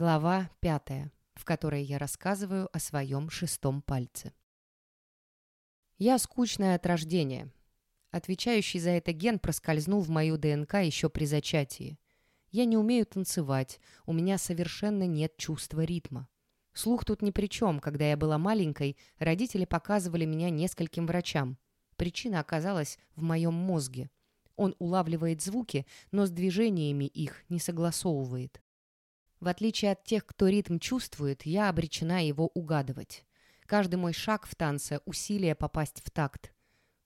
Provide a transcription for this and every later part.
Глава пятая, в которой я рассказываю о своем шестом пальце. Я скучная от рождения. Отвечающий за это ген проскользнул в мою ДНК еще при зачатии. Я не умею танцевать, у меня совершенно нет чувства ритма. Слух тут ни при чем. Когда я была маленькой, родители показывали меня нескольким врачам. Причина оказалась в моем мозге. Он улавливает звуки, но с движениями их не согласовывает. В отличие от тех, кто ритм чувствует, я обречена его угадывать. Каждый мой шаг в танце – усилие попасть в такт.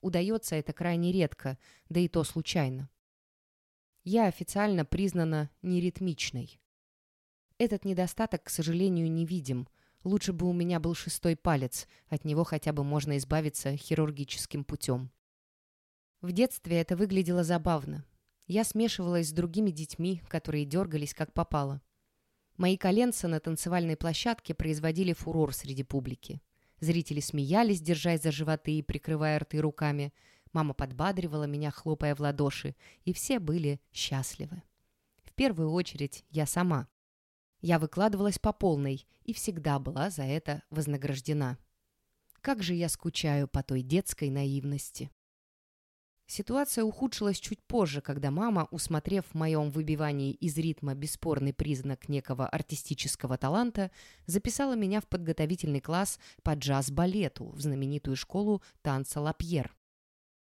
Удается это крайне редко, да и то случайно. Я официально признана неритмичной. Этот недостаток, к сожалению, не видим. Лучше бы у меня был шестой палец, от него хотя бы можно избавиться хирургическим путем. В детстве это выглядело забавно. Я смешивалась с другими детьми, которые дергались как попало. Мои коленца на танцевальной площадке производили фурор среди публики. Зрители смеялись, держась за животы и прикрывая рты руками. Мама подбадривала меня, хлопая в ладоши, и все были счастливы. В первую очередь я сама. Я выкладывалась по полной и всегда была за это вознаграждена. Как же я скучаю по той детской наивности. Ситуация ухудшилась чуть позже, когда мама, усмотрев в моем выбивании из ритма бесспорный признак некого артистического таланта, записала меня в подготовительный класс по джаз-балету в знаменитую школу танца Лапьер.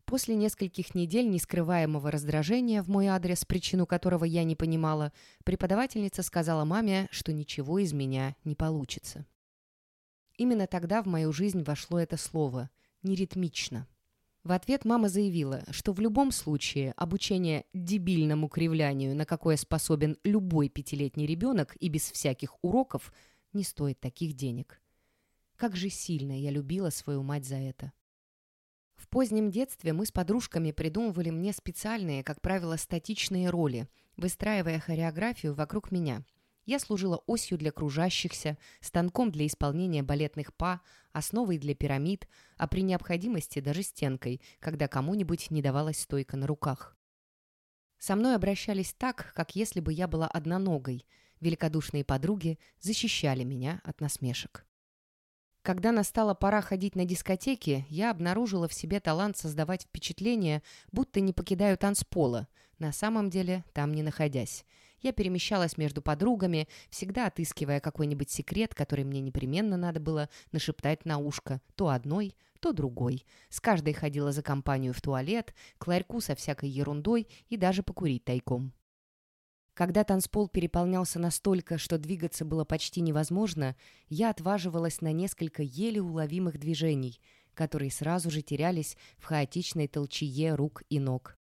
После нескольких недель нескрываемого раздражения в мой адрес, причину которого я не понимала, преподавательница сказала маме, что ничего из меня не получится. Именно тогда в мою жизнь вошло это слово «неритмично». В ответ мама заявила, что в любом случае обучение дебильному кривлянию, на какое способен любой пятилетний ребенок и без всяких уроков, не стоит таких денег. Как же сильно я любила свою мать за это. В позднем детстве мы с подружками придумывали мне специальные, как правило, статичные роли, выстраивая хореографию вокруг меня – я служила осью для кружащихся, станком для исполнения балетных па, основой для пирамид, а при необходимости даже стенкой, когда кому-нибудь не давалась стойка на руках. Со мной обращались так, как если бы я была одноногой. Великодушные подруги защищали меня от насмешек. Когда настала пора ходить на дискотеки, я обнаружила в себе талант создавать впечатление, будто не покидаю танцпола, на самом деле там не находясь. Я перемещалась между подругами, всегда отыскивая какой-нибудь секрет, который мне непременно надо было нашептать на ушко, то одной, то другой. С каждой ходила за компанию в туалет, к ларьку со всякой ерундой и даже покурить тайком. Когда танцпол переполнялся настолько, что двигаться было почти невозможно, я отваживалась на несколько еле уловимых движений, которые сразу же терялись в хаотичной толчее рук и ног.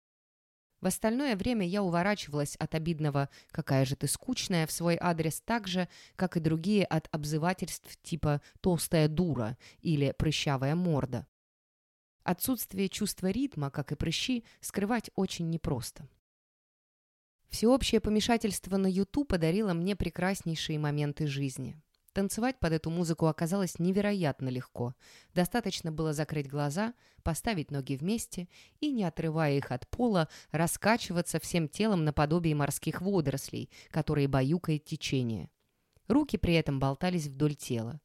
В остальное время я уворачивалась от обидного «какая же ты скучная» в свой адрес так же, как и другие от обзывательств типа «толстая дура» или «прыщавая морда». Отсутствие чувства ритма, как и прыщи, скрывать очень непросто. Всеобщее помешательство на YouTube подарило мне прекраснейшие моменты жизни. Танцевать под эту музыку оказалось невероятно легко. Достаточно было закрыть глаза, поставить ноги вместе и, не отрывая их от пола, раскачиваться всем телом наподобие морских водорослей, которые баюкает течение. Руки при этом болтались вдоль тела.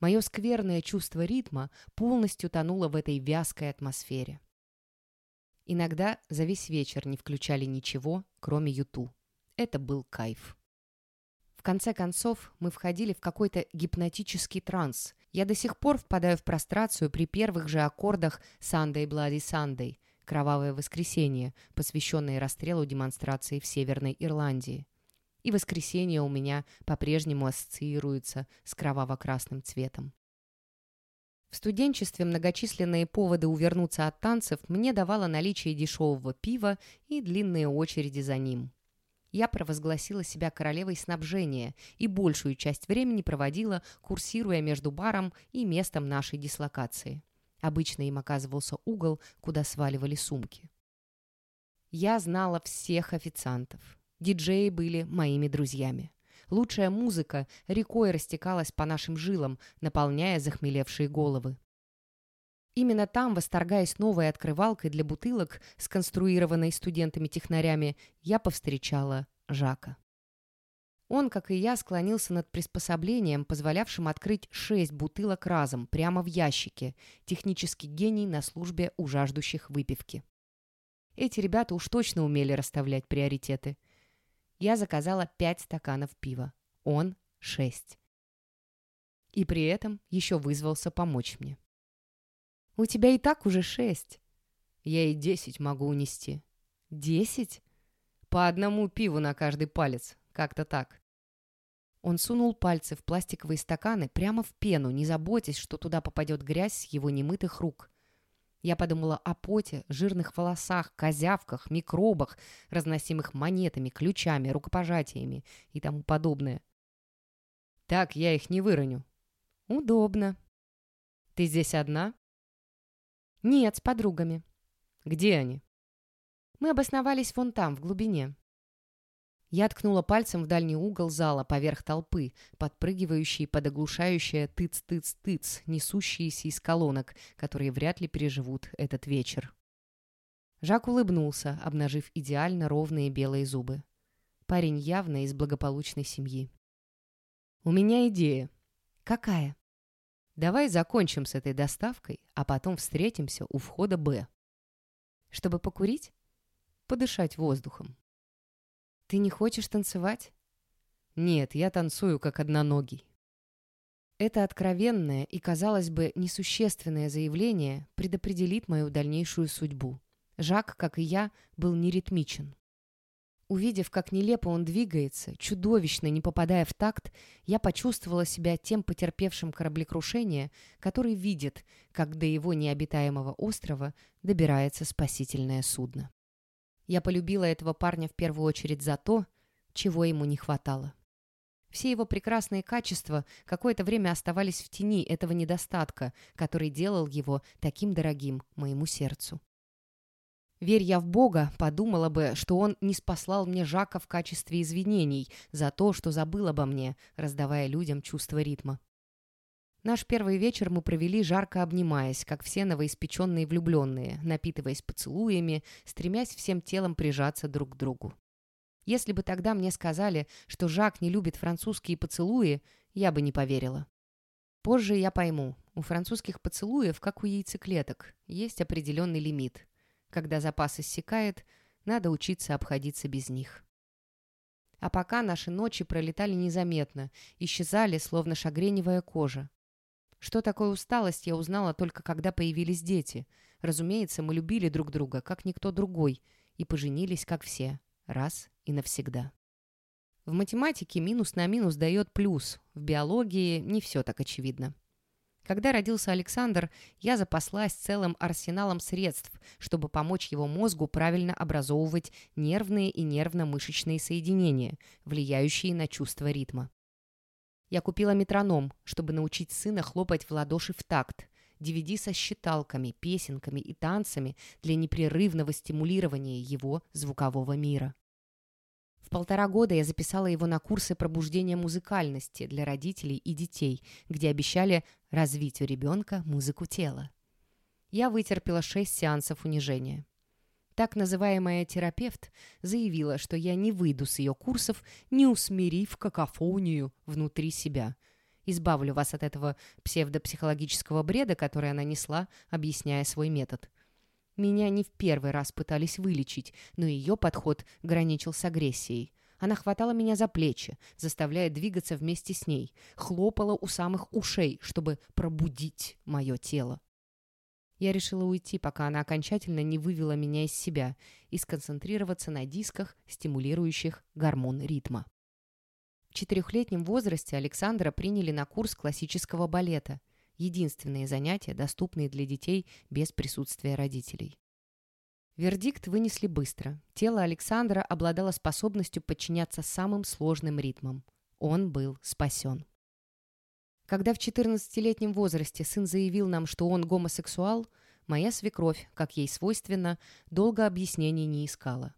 Мое скверное чувство ритма полностью тонуло в этой вязкой атмосфере. Иногда за весь вечер не включали ничего, кроме юту. Это был кайф. В конце концов, мы входили в какой-то гипнотический транс. Я до сих пор впадаю в прострацию при первых же аккордах «Sunday Bloody Sunday» — «Кровавое воскресенье», посвященное расстрелу демонстрации в Северной Ирландии. И воскресенье у меня по-прежнему ассоциируется с кроваво-красным цветом. В студенчестве многочисленные поводы увернуться от танцев мне давало наличие дешевого пива и длинные очереди за ним. Я провозгласила себя королевой снабжения и большую часть времени проводила, курсируя между баром и местом нашей дислокации. Обычно им оказывался угол, куда сваливали сумки. Я знала всех официантов. Диджеи были моими друзьями. Лучшая музыка рекой растекалась по нашим жилам, наполняя захмелевшие головы. Именно там, восторгаясь новой открывалкой для бутылок, сконструированной студентами-технарями, я повстречала Жака. Он, как и я, склонился над приспособлением, позволявшим открыть шесть бутылок разом, прямо в ящике. Технический гений на службе у жаждущих выпивки. Эти ребята уж точно умели расставлять приоритеты. Я заказала пять стаканов пива. Он — шесть. И при этом еще вызвался помочь мне. «У тебя и так уже шесть». «Я и десять могу унести». «Десять?» «По одному пиву на каждый палец. Как-то так». Он сунул пальцы в пластиковые стаканы прямо в пену, не заботясь, что туда попадет грязь с его немытых рук. Я подумала о поте, жирных волосах, козявках, микробах, разносимых монетами, ключами, рукопожатиями и тому подобное. «Так я их не выроню», «Удобно». «Ты здесь одна?» «Нет, с подругами». «Где они?» «Мы обосновались вон там, в глубине». Я ткнула пальцем в дальний угол зала поверх толпы, подпрыгивающей под оглушающее тыц-тыц-тыц, несущиеся из колонок, которые вряд ли переживут этот вечер. Жак улыбнулся, обнажив идеально ровные белые зубы. Парень явно из благополучной семьи. «У меня идея». «Какая?» Давай закончим с этой доставкой, а потом встретимся у входа «Б». Чтобы покурить? Подышать воздухом. Ты не хочешь танцевать? Нет, я танцую как одноногий. Это откровенное и, казалось бы, несущественное заявление предопределит мою дальнейшую судьбу. Жак, как и я, был неритмичен. Увидев, как нелепо он двигается, чудовищно не попадая в такт, я почувствовала себя тем потерпевшим кораблекрушение, который видит, как до его необитаемого острова добирается спасительное судно. Я полюбила этого парня в первую очередь за то, чего ему не хватало. Все его прекрасные качества какое-то время оставались в тени этого недостатка, который делал его таким дорогим моему сердцу. Верь я в Бога, подумала бы, что он не спаслал мне Жака в качестве извинений за то, что забыл обо мне, раздавая людям чувство ритма. Наш первый вечер мы провели жарко обнимаясь, как все новоиспеченные влюбленные, напитываясь поцелуями, стремясь всем телом прижаться друг к другу. Если бы тогда мне сказали, что Жак не любит французские поцелуи, я бы не поверила. Позже я пойму, у французских поцелуев, как у яйцеклеток, есть определенный лимит. Когда запас иссякает, надо учиться обходиться без них. А пока наши ночи пролетали незаметно, исчезали, словно шагреневая кожа. Что такое усталость, я узнала только когда появились дети. Разумеется, мы любили друг друга, как никто другой, и поженились, как все, раз и навсегда. В математике минус на минус дает плюс, в биологии не все так очевидно. Когда родился Александр, я запаслась целым арсеналом средств, чтобы помочь его мозгу правильно образовывать нервные и нервно-мышечные соединения, влияющие на чувство ритма. Я купила метроном, чтобы научить сына хлопать в ладоши в такт, DVD со считалками, песенками и танцами для непрерывного стимулирования его звукового мира. Полтора года я записала его на курсы пробуждения музыкальности для родителей и детей, где обещали развить у ребенка музыку тела. Я вытерпела шесть сеансов унижения. Так называемая терапевт заявила, что я не выйду с ее курсов, не усмирив какофонию внутри себя. Избавлю вас от этого псевдопсихологического бреда, который она несла, объясняя свой метод. Меня не в первый раз пытались вылечить, но ее подход граничил с агрессией. Она хватала меня за плечи, заставляя двигаться вместе с ней, хлопала у самых ушей, чтобы пробудить мое тело. Я решила уйти, пока она окончательно не вывела меня из себя, и сконцентрироваться на дисках, стимулирующих гормон ритма. В четырехлетнем возрасте Александра приняли на курс классического балета единственные занятия, доступные для детей без присутствия родителей. Вердикт вынесли быстро. Тело Александра обладало способностью подчиняться самым сложным ритмам. Он был спасен. Когда в 14-летнем возрасте сын заявил нам, что он гомосексуал, моя свекровь, как ей свойственно, долго объяснений не искала.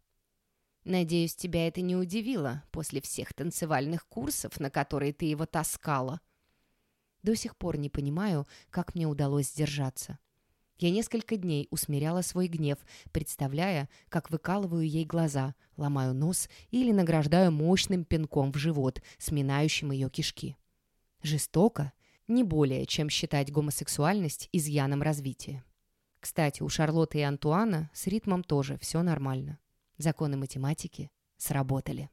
«Надеюсь, тебя это не удивило после всех танцевальных курсов, на которые ты его таскала», до сих пор не понимаю, как мне удалось сдержаться. Я несколько дней усмиряла свой гнев, представляя, как выкалываю ей глаза, ломаю нос или награждаю мощным пинком в живот, сминающим ее кишки. Жестоко? Не более, чем считать гомосексуальность изъяном развития. Кстати, у Шарлотты и Антуана с ритмом тоже все нормально. Законы математики сработали.